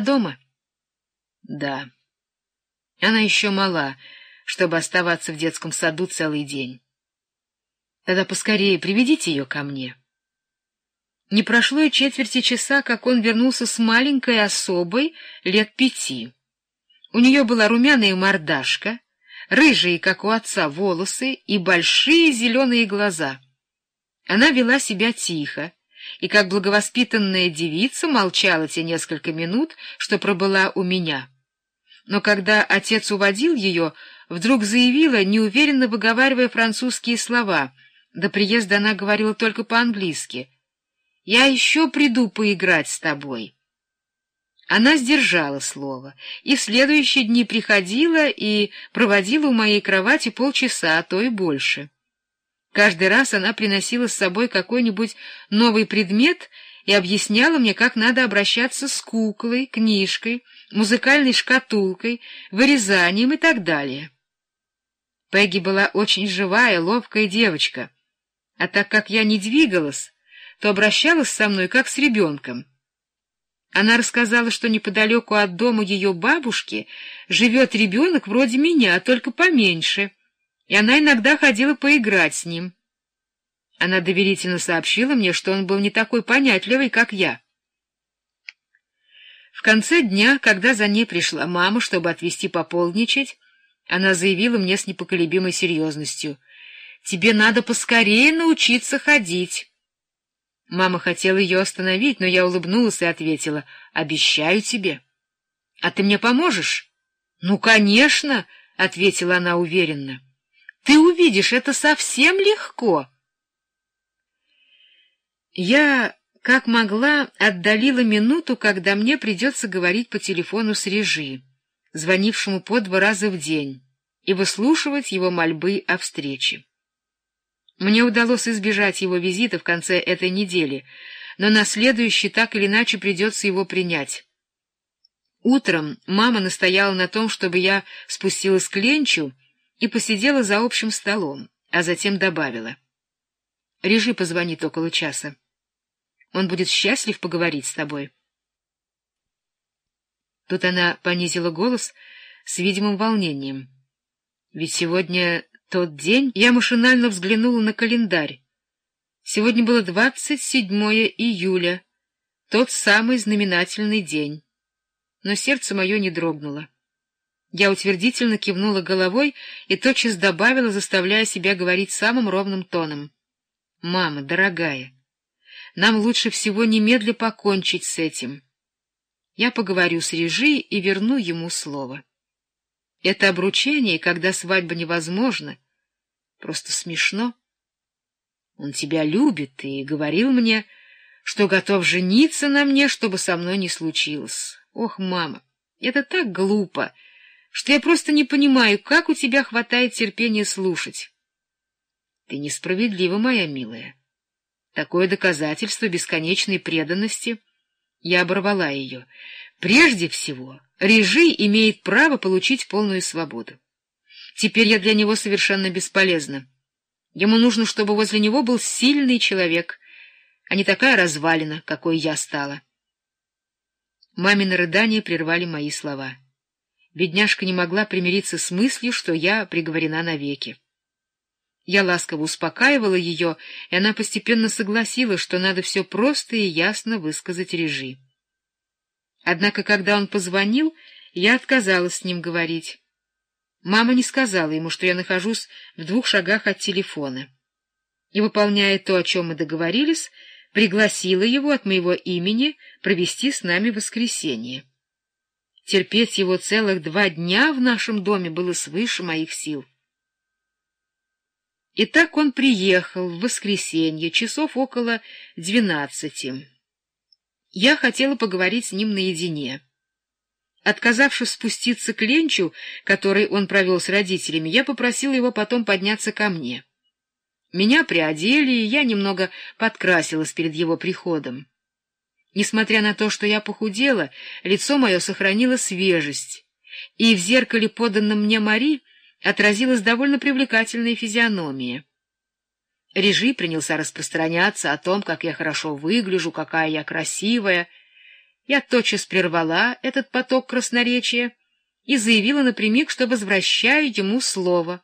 дома? Да. Она еще мала, чтобы оставаться в детском саду целый день. Тогда поскорее приведите ее ко мне. Не прошло и четверти часа, как он вернулся с маленькой особой лет пяти. У нее была румяная мордашка, рыжие, как у отца, волосы и большие зеленые глаза. Она вела себя тихо, и как благовоспитанная девица молчала те несколько минут, что пробыла у меня. Но когда отец уводил ее, вдруг заявила, неуверенно выговаривая французские слова. До приезда она говорила только по-английски. «Я еще приду поиграть с тобой». Она сдержала слово, и в следующие дни приходила и проводила у моей кровати полчаса, а то и больше. Каждый раз она приносила с собой какой-нибудь новый предмет и объясняла мне, как надо обращаться с куклой, книжкой, музыкальной шкатулкой, вырезанием и так далее. Пегги была очень живая, ловкая девочка, а так как я не двигалась, то обращалась со мной как с ребенком. Она рассказала, что неподалеку от дома ее бабушки живет ребенок вроде меня, только поменьше — и она иногда ходила поиграть с ним. Она доверительно сообщила мне, что он был не такой понятливый, как я. В конце дня, когда за ней пришла мама, чтобы отвезти пополничать, она заявила мне с непоколебимой серьезностью, «Тебе надо поскорее научиться ходить». Мама хотела ее остановить, но я улыбнулась и ответила, «Обещаю тебе». «А ты мне поможешь?» «Ну, конечно», — ответила она уверенно. Ты увидишь, это совсем легко. Я, как могла, отдалила минуту, когда мне придется говорить по телефону с Режи, звонившему по два раза в день, и выслушивать его мольбы о встрече. Мне удалось избежать его визита в конце этой недели, но на следующий так или иначе придется его принять. Утром мама настояла на том, чтобы я спустилась к Ленчу и посидела за общим столом, а затем добавила. — Режи позвонит около часа. Он будет счастлив поговорить с тобой. Тут она понизила голос с видимым волнением. Ведь сегодня тот день я машинально взглянула на календарь. Сегодня было 27 июля, тот самый знаменательный день. Но сердце мое не дрогнуло. Я утвердительно кивнула головой и тотчас добавила, заставляя себя говорить самым ровным тоном. — Мама, дорогая, нам лучше всего немедля покончить с этим. Я поговорю с Режи и верну ему слово. Это обручение, когда свадьба невозможна, просто смешно. Он тебя любит и говорил мне, что готов жениться на мне, чтобы со мной не случилось. Ох, мама, это так глупо! — что я просто не понимаю, как у тебя хватает терпения слушать. Ты несправедлива, моя милая. Такое доказательство бесконечной преданности. Я оборвала ее. Прежде всего, Режи имеет право получить полную свободу. Теперь я для него совершенно бесполезна. Ему нужно, чтобы возле него был сильный человек, а не такая развалина, какой я стала. Мамины рыдания прервали мои слова. Бедняжка не могла примириться с мыслью, что я приговорена навеки. Я ласково успокаивала ее, и она постепенно согласилась, что надо все просто и ясно высказать Режи. Однако, когда он позвонил, я отказалась с ним говорить. Мама не сказала ему, что я нахожусь в двух шагах от телефона. И, выполняя то, о чем мы договорились, пригласила его от моего имени провести с нами воскресенье. Терпеть его целых два дня в нашем доме было свыше моих сил. И так он приехал в воскресенье, часов около двенадцати. Я хотела поговорить с ним наедине. Отказавшись спуститься к Ленчу, который он провел с родителями, я попросила его потом подняться ко мне. Меня приодели, и я немного подкрасилась перед его приходом. Несмотря на то, что я похудела, лицо мое сохранило свежесть, и в зеркале, поданном мне Мари, отразилась довольно привлекательная физиономия. Режи принялся распространяться о том, как я хорошо выгляжу, какая я красивая. Я тотчас прервала этот поток красноречия и заявила напрямик, что возвращаю ему слово.